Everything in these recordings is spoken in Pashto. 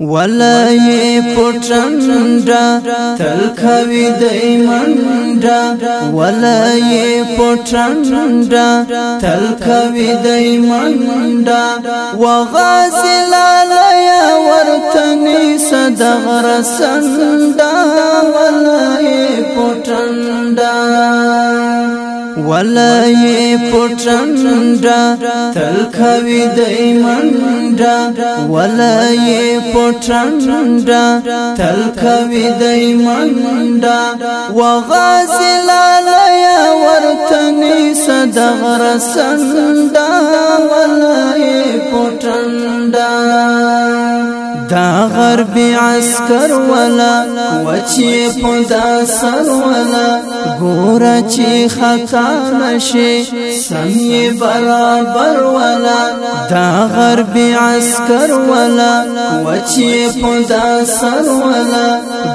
ولای پټنډا تل خوي دایمنډا ولای پټنډا تل خوي دایمنډا وغازل علیا ورتنی صدغ رسنډا ولای پټنډا تل خوي دایمنډا ولای پټنډا تل خوي دایمنډا وغازل لیا ورتنی صدغ رسندا ولای پټنډا دا غربي عسكر ولا وچی پدا سر ولا گورا چی خطا نشی سمی برابر ولا دا غربي عسكر ولا وچی پدا سر ولا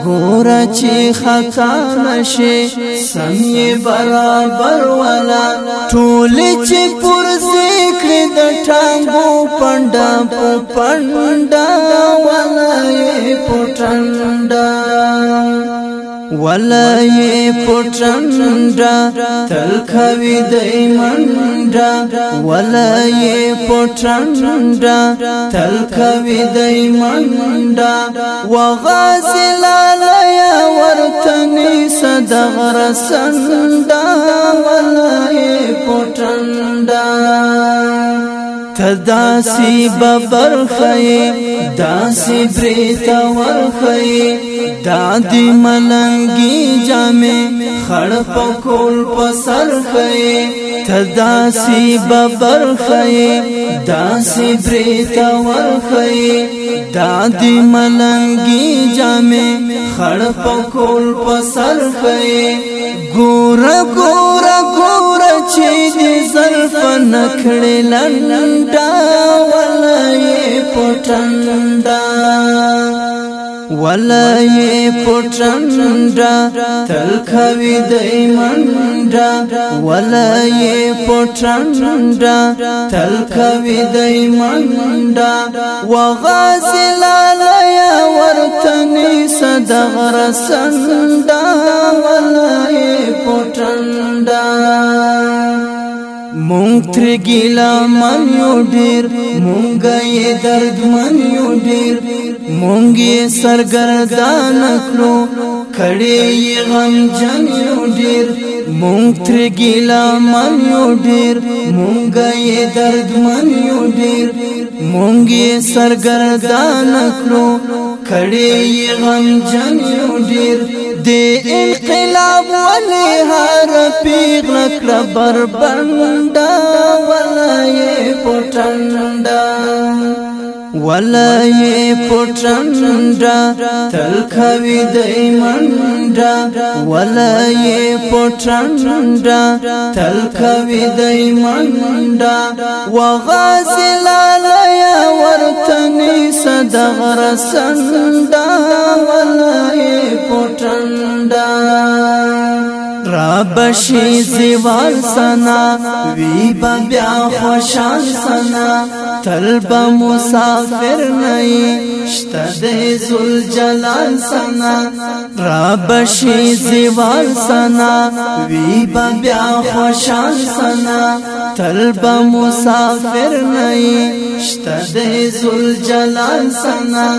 گورا چی خطا نشی سمی برابر ولا ټول چی پرز کړې د ټانګو پنډا په پنډا ولای پټنډا ولای پټنډا تل خوي دایمنډا ولای پټنډا تل خوي دایمنډا وغازل علیا ورتنی صدغ رسندا ولای پټنډا تداسی ببر خی داسی بریتا ور خی دادی ملنگی جامع خڑ پکول پسر خی تداسی ببر خی داسی بریتا ور خی دادی ملنگی جامع خڑ پکول پسر خی گور گور گور چې دې ظرف نکړې لنډا ولې پټندا ولې پټندا تلخوي دایمندا ولې پټندا تلخوي دایمندا وغازل علیا ورتنی صدغ رسندا ولې پټندا مونږ تر ګیلا من یو ډیر مونږ یې درد من یو ډیر مونږ یې سرګردان کړو کړي یې غم جن یو ډیر مونږ تر ګیلا من یو ډیر مونږ یې درد من یو ډیر مونږ یې سرګردان کړو کړي غم جن ډیر د انقلاب ولې هر پیغله کړه بربندا ولې پټندا ولې پټندا تل خوي دایمندا ولې پټندا تل خوي دایمندا وغازلاله ورتنی صدغ رسندا ولای پټندا رابشی زیوال سنا وی بیا خوشان سنا طلب مسافر نئی شتده زل جلال سنا رابشی زیوال سنا وی بیا خوشان سنا تلب مسافر نئی شتا دی زل جلال سنا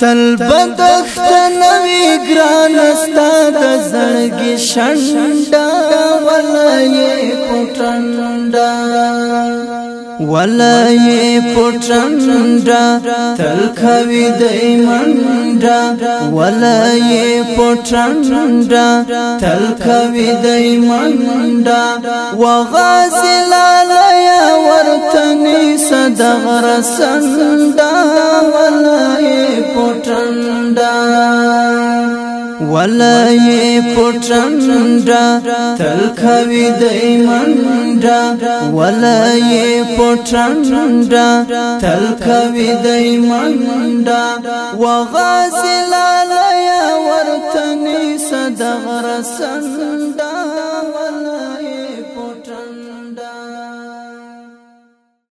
تلب دخت نوی گران استا دزنگی شنڈا ولئی پوٹنڈا ولای پټنډا تل خوي دایمنډا ولای پټنډا تل خوي دایمنډا وغازل علیا ورتنی صدغ رسندا ولای پټنډا ولای پټنډا تل خوي دایمنډا ولای پټنډا تل خوي دایمنډا وغاسلا